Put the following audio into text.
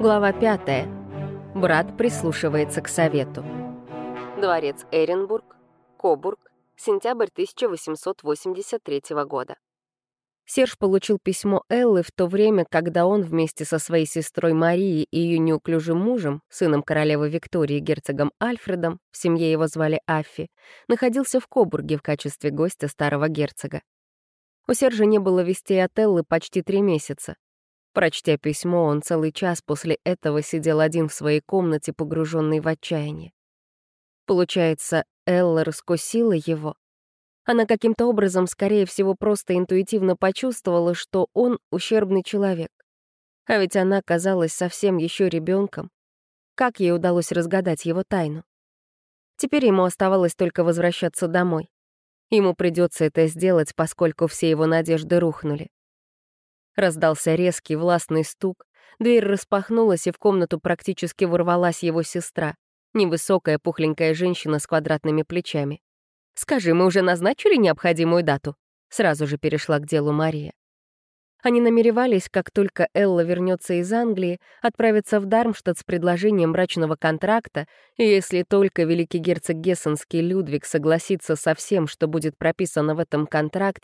Глава 5. Брат прислушивается к совету. Дворец Эренбург, Кобург, сентябрь 1883 года. Серж получил письмо Эллы в то время, когда он вместе со своей сестрой Марией и ее неуклюжим мужем, сыном королевы Виктории, герцогом Альфредом, в семье его звали Аффи, находился в Кобурге в качестве гостя старого герцога. У Сержа не было вестей от Эллы почти три месяца. Прочтя письмо, он целый час после этого сидел один в своей комнате, погруженный в отчаяние. Получается, Элла раскусила его, она каким-то образом, скорее всего, просто интуитивно почувствовала, что он ущербный человек. А ведь она казалась совсем еще ребенком. Как ей удалось разгадать его тайну? Теперь ему оставалось только возвращаться домой. Ему придется это сделать, поскольку все его надежды рухнули. Раздался резкий властный стук, дверь распахнулась, и в комнату практически ворвалась его сестра, невысокая пухленькая женщина с квадратными плечами. «Скажи, мы уже назначили необходимую дату?» Сразу же перешла к делу Мария. Они намеревались, как только Элла вернется из Англии, отправиться в Дармштадт с предложением брачного контракта, и если только великий герцог Гессенский Людвиг согласится со всем, что будет прописано в этом контракте,